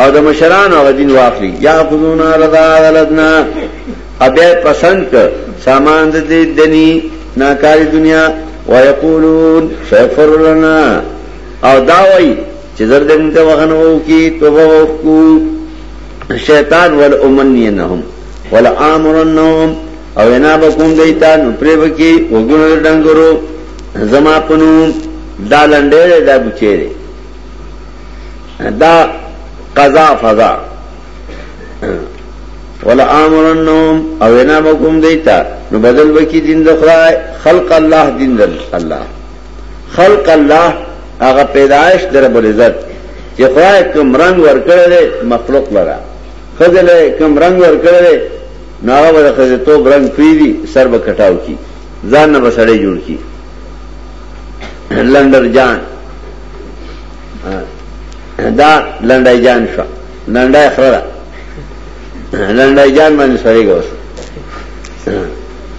او د مشران او دین واخلي یا خذونا رضا غلطنا ابه پسند ک سامان د دې دني ناکاری دنیا ويقولون سيغفر لنا او دا وای چې زرد موږ ته وغنه وو کی توبه وکړو شیطان ول امنینهم ولا امرنهم او انا بكون دیتا نو پرې وکی وګونو ډنګرو زما پنو دا لنډې دا بچې دا قضا فضا ولا امرنهم او انا بكم دیتا نو بدل وکي دین د خدای خلق الله دین د الله خلق الله هغه پیدائش در بل عزت چې خدای کوم رنگ ورکړل مخلوق لرا خزل کوم رنگ ورکړل نو هغه ور خزه تو رنگ پیری سر به کټاو کی ځان نه بسړې جوړ کی لندر جان دا لنډای جان شو لنډای خره لنډای جان باندې سړی غوس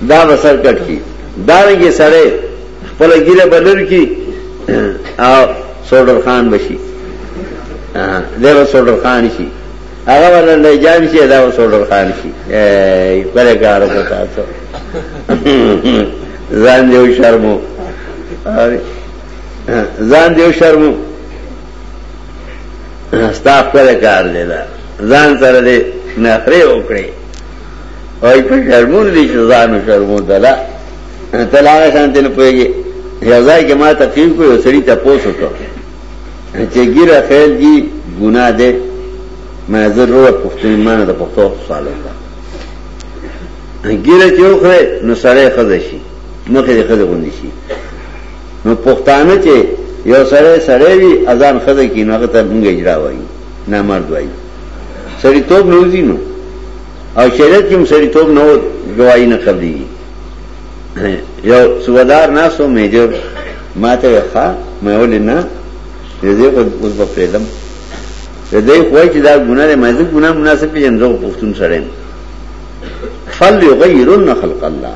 دا بسر کټ کی دا رنګه سړی خپل ګیره بدل کی او سوډر خان بشي دیو سوډر خان شي هغه ولنډای جان شي دا سوډر خان شي ای کله کار وکړ تاسو ځان دیو شرمو ځان دیو شرمو ستا خپل کار دی دا ځان سره دې نخره وکړي او په شرمون دي چې ځان شرمو دلا تلاغه شان تل پويږي یو ځای کې ما تقریر کو یو سړی ته پوسو کو چې ګیره خیل جی ګناه ده ما ضرور پښتون ایمان د پښتو سوال وکړ ګیره چې وخره نو سړی خزه شي مخې خزه غوندي شي نو پښتانه چې یو سړی سړی وي اذان خزه کی نو هغه ته موږ اجرا وایو نه مرد وایو سړی توپ نه وځي نو او شریعت کې سړی توپ نه و گواہی نه قبلي یو سودار ناسو میجر ماته ښا مې ولې نه دې په اوس په پرېدم دې خوای چې دا ګناه نه مې ګناه مناسب پیژنځو پښتون سره فل یغیرن خلق الله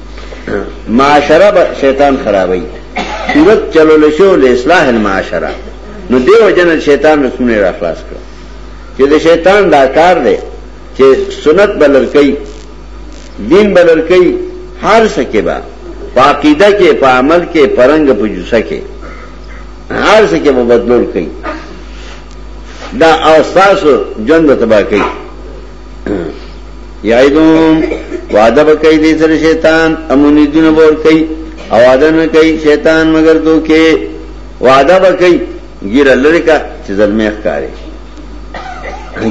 معاشره به شیطان خرابوي صورت چلو لشو له اصلاح المعاشره نو دیو جن شیطان رسونه را خلاص کړ چې د شیطان دا کار دی چې سنت بلل کوي دین بلل کوي هر څه کې با پاقیده کې په عمل کې پرنګ په جوسه کې هر څه کې په بدلول کوي دا اوساسو جن تباہ کوي یعیدون وعده بکئی دی سر شیطان امونی دون بور کئی او وعده نکئی شیطان مگر دو کې وعده بکئی گیر لر کا چې زلمیخ کاری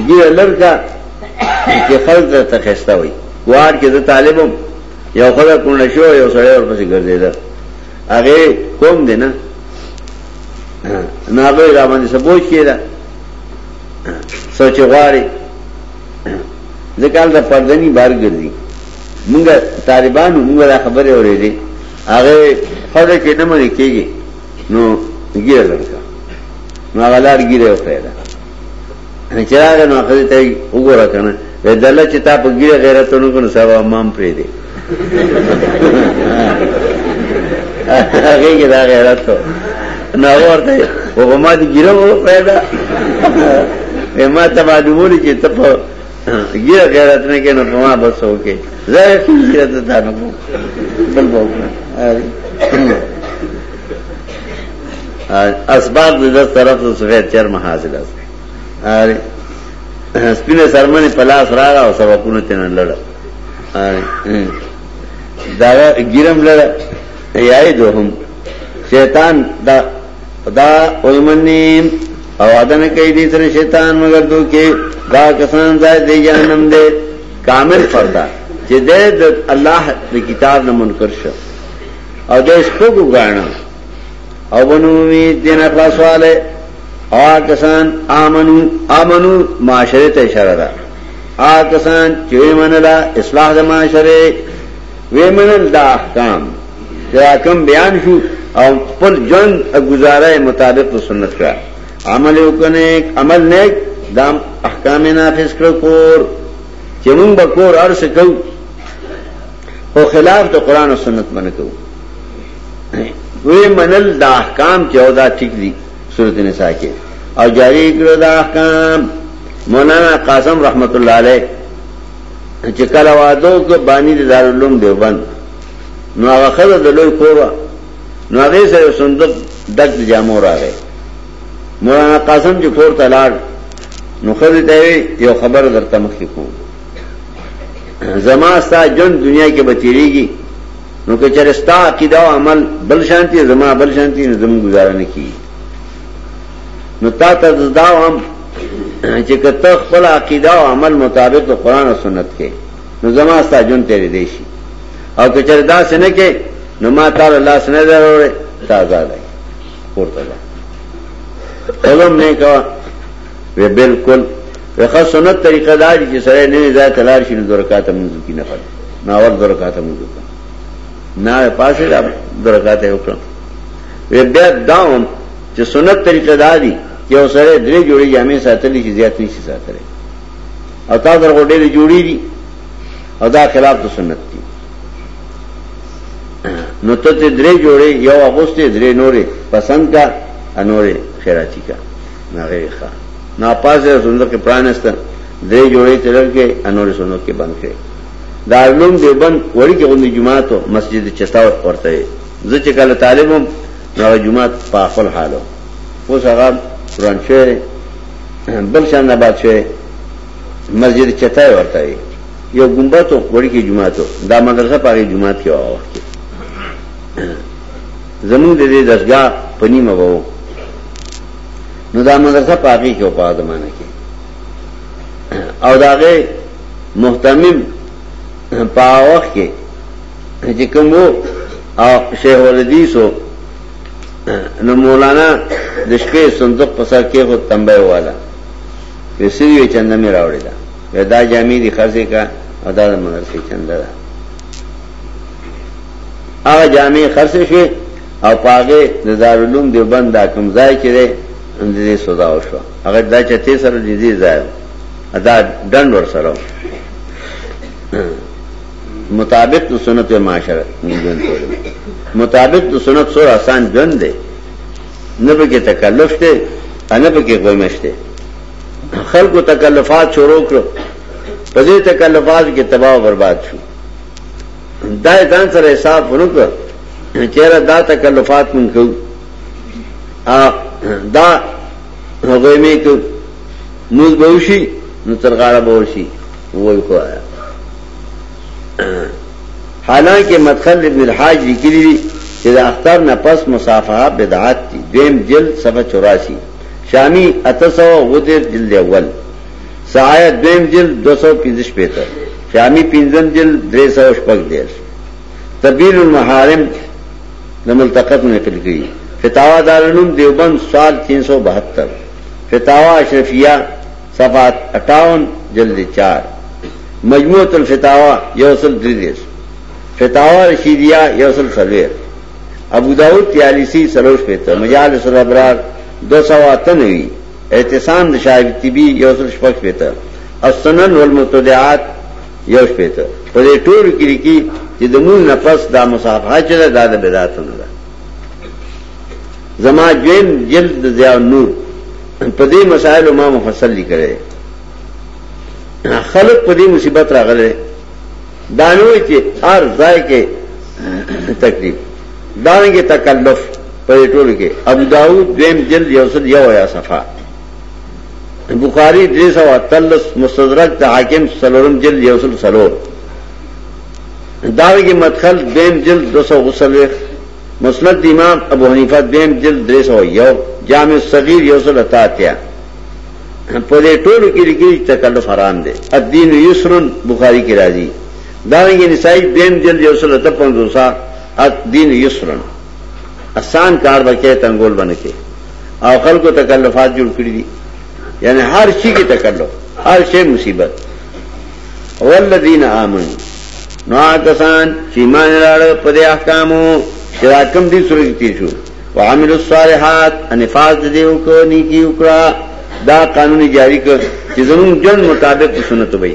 گیر لر کا چې خلق در تخسته وي وار کې د طالبم یو خدای کونه شو یو سړی ورپسې ګرځیدل هغه کوم دی نه نه به را باندې سبوج کېده سوچ غواړي ځکه دا پردني بار ګرځي موږ طالبانو موږ دا خبره اورېدې هغه خدای کې نه مری کېږي نو ګیر لرکا نو هغه لار ګیره پیدا چې هغه نو خدای ته وګوره کنه وې دله چې تا په ګیره غیرت نه کړو سبا مام پرې دی هغه کې دا غیرت ته نه ورته او ما دې ګیره و پیدا ما ته معلومول چې ته په ګیره غیرت نه کې نو ما بس وکي زه ګیره ته تا نه کوم بل بو اسباب د طرف څخه چرمه حاصل است اره سپینه سرمنه پلاس راغه او سبقونه تنه لړ اره دا ګیرم لړ یای دوهم شیطان دا دا ویمنی او ادنه کوي دې سره شیطان مگر دوکي دا کسان ځای دی جهنم دې کامل فردا چې دې د الله د کتاب نه منکر شو او دې سپوږو غاڼه او بنو امید دین اخلاص والے آکسان آمنو آمنو معاشره ته اشاره ده آکسان چې منلا اصلاح د معاشره وی منل دا احکام چې احکام بیان شو او خپل جون او گزاره مطابق د سنت کړه عمل وکنه عمل نیک دام احکام نافذ کړو کور چې موږ به کور ارس کوو خو خلاف د قران او سنت باندې کوو وی منل د احکام چې او دا ټیک دي سورۃ النساء کې او جاری کړو د احکام مولانا قاسم رحمت الله علیه چې کله وادو کې باندې د دارالعلوم دیوبند نو هغه خزه د لوی کوروا نو هغه سره صندوق دک جامو راغی مولانا قاسم چې کور ته لاړ نو خزه ته یو خبر درته مخکې کوم زما ستا جن دنیا کې بتیری گی نو که چرستا عقیده او عمل بل شانتی زما بل شانتی نو زمو گزاره نه کی نو تا ته دا هم چې کته خپل عقیده او عمل مطابق د قران او سنت کې نو زما ستا جون تیرې دی شي او که چر دا سنه کې نو ما تعالی الله سنه درو ته آزاد ورته ده علم نه کا وی بالکل وی خاص سنت طریقه دا چې سره نه ځای تلار شي نو درکاته منځو کې نه پد نو اول درکاته منځو کې نه پاسه دا درکاته یو کړ وی بیا داوم چې سنت طریقه دا دي چې سره درې جوړي جامې ساتلې چې زیات نشي ساتلې او تا در غوډې دي جوړي دي او دا خلاف د سنت دي نو ته درې جوړي یو اغوستې درې نورې پسند کا انورې خیراتی کا نغې ښه ناپازه زندګ کې پرانسته درې جوړې تلل کې انور سنت کې بند کړي دا علوم دې بند وړي کې غوندي جمعاتو مسجد چتاوت پورته زه چې کله طالبم نو جمعات په خپل حالو اوس هغه قرآن شوی بل شان آباد شوی مسجد چتای ورته یو ګمبتو وړي کې جمعاتو دا مدرسه پاره جمعات کې واه زموږ د دې درسګاه په نیمه وو نو دا مدرسه پاګی کې او په ادمانه کې او داغه محتمم په وخت کې چې کوم او شیخ ولدی سو نو مولانا د شپې صندوق په سر کې هو تنبه والا وسیو چنده مې راوړی دا ودا جامې دي خرڅه کا ادا د مدرسې چنده ده هغه جامع خرڅې شوې او پاغه د دارالعلوم دیوبند دا کوم ځای چې دی د دې سودا وشو هغه دا چې ته سره د دې ځای ادا ډن ور سره مطابق د سنت معاشره ژوند کوي مطابق د سنت سره آسان ژوند دی نه به کې تکلف دی نه به کې غومشته خلکو تکلفات شروع کړو په دې تکلفات کې تباہ او برباد شو دا ځان سره حساب ونکړ چیرې دا تکلفات مونږ کو ا دا هغه مې کو موږ به وشي نو تر غاړه به وشي وای خو حالانکه مدخل ابن الحاج لیکلی دی چې د اختر نه پس مصافحه بدعت دي دیم جلد صفحه 84 شامی 800 ودر جلد اول سعایه دویم جلد دو سو پنځه شپېته شامی پنځم جلد درې سو شپږ دېرش تبیل المحارم د ملتقط نه نقل کړي فتاوا دارالعلوم دیوبند سال 372 فتاوا اشرفیہ صفحه 58 جلد 4 مجموعه الفتاوا یوصل دریس فتاوا رشیدیہ یوصل خلویر ابو داود تیالیسی سروش پیتا مجالس الابرار دو سوا تنوی اعتصام د شاعر طبی یو سل شپږ پیته او سنن والمتدعات یو پیته په دې ټول کې لیکي چې د مون نه پس دا مصافحه چې دا د بدعت نه ده زما جن جلد د ضیاء نور په دې مسائل ما مفصل لیکره خلق په دې مصیبت راغله دانوي چې هر ځای کې تکلیف دارنګه تکلف په ټولو کې ابو داود دویم جلد یو سل یو یا صفه بخاری درې سو تلس مستدرک د حاکم سلورم جلد یو سل سلور دارنګه مدخل دویم جلد دو سو غسلوخ مسند امام ابو حنیفه دویم جلد درې سو یو جامع صغیر یو سل اتاتیا په دې ټولو کې لري تکلف حرام دی الدین یسرن بخاری کې راځي دارنګه نسائی دیم جلد یو سل اتا پنزوسا دین یسرن اسان کار بکے تنگول بنکے او خلقو تکلفات جوړ کړی دي یعنی هر شي کې تکلف هر شي مصیبت والذین آمنوا نو کسان چې ایمان لرل په دې احکامو چې راکم دي سورې کې شو وعمل الصالحات انفاذ دې وکړي کی وکړه دا قانوني جاری کړ چې زموږ جن مطابق سنت وي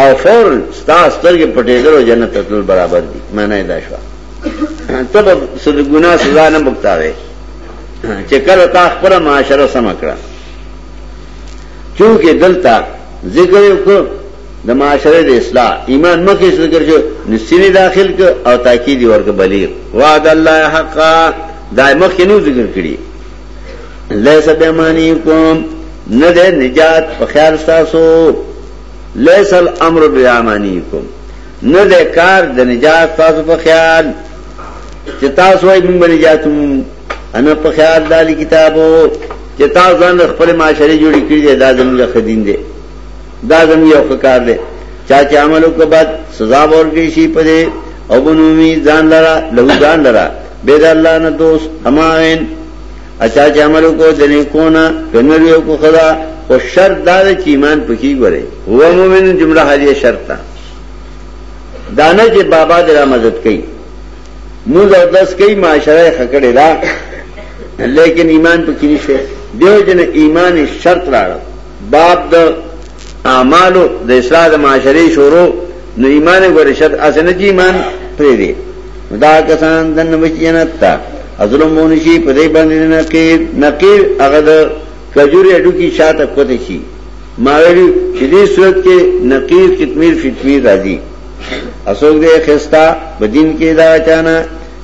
او فورن ستا سترګې پټېدل او جنت ته تلل برابر دي معنی یې دا شوه ته به څه د ګناه سزا نه بوکتاوې چې کله تا خپله معاشره سمه کړه چونکې دلته ذکر یې وکړ د معاشره د اصلاح ایمان مکه ذکر شو نسینه داخل ک او تاکید ورک بلیغ وعد الله حقا دای مخ کې نو ذکر کړی لیس بیمانی کوم نه ده نجات په خیال تاسو لیس الامر بیمانی کوم نه ده کار د نجات تاسو په خیال چې تاسو یې موږ نجات مو انا په خیال دالی کتابو چې تاسو ځان خپل معاشري جوړی کړی دا زموږ خدین دی دا زموږ یو کار دی چا چې عملو کو بعد سزا ورکړي شي په دې او بنومي ځان لرا له ځان لرا بے دا اللہ نا دوست ہماغین اچھا چا عملو کو دنے کونا کنریو کو خدا و شرط دا دے چی ایمان پکی گورے هو مومن جملہ حدیث شرط تا دانا چی بابا درا مدد کئی موز او دس کئی معاشرہ خکڑی دا لیکن ایمان پکی نشتے دیو جن ایمان شرط را باب دا اعمالو د اصلاح د معاشرې شورو نو ایمان غوړي شد اسنه چې ایمان پرې دی دا کسان د نوې جنت ته ظلمونه شي په دې باندې نه کې نقیر هغه د کجوري اډو کې شاته کوته شي ما ویل چې دې صورت کې نقیر کتمیر فتوی راځي اسوګ دې خستا بدین کې دا چانه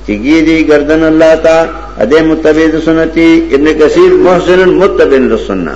چې ګي دې گردن الله تا اده متبع سنتي ابن کثیر محسن متبع السنه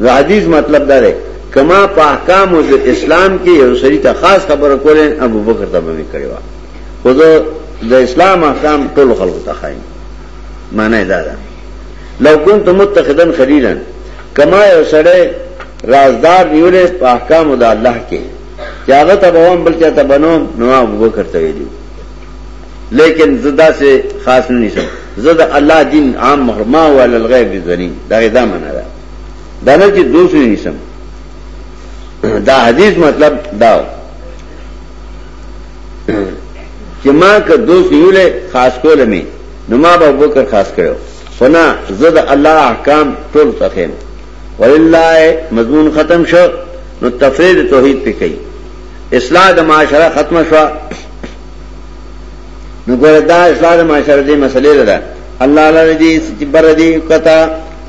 د حدیث مطلب دا دی کما په احکام او د اسلام کې یو سړي ته خاص خبره کولې ابو بکر ته به کړی و خو د اسلام احکام ټول خلکو ته خاين معنی دا ده لو كنت متخذا خليلا کما یو سړی رازدار نیولې په احکام د الله کې چې هغه ته به هم بلکې ته بنو نو ابو بکر ته ویلو لیکن زه داسې خاص نه نیسم زه د الله دین عام مخ ما وعلى الغیب ذنین دا غدا معنا ده دا نه چې دوست نه نیسم دا حدیث مطلب دا چې ما که دوست نیولې خاص کول مې نو ما به بکر خاص کړو فنا زه د الله احکام ټول تخیم ولله مضمون ختم شو نو تفرید توحید پکې اصلاح د معاشره ختم شو نو ګوره دا اصلاح د معاشره دې مسلې ده الله لره دې چې بر دې کتا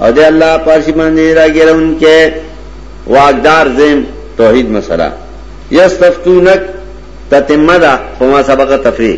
او دې الله پارشي باندې راګرون کې واقدار زم توحید مسله یستفتونک تتمدا فما سبق تفریح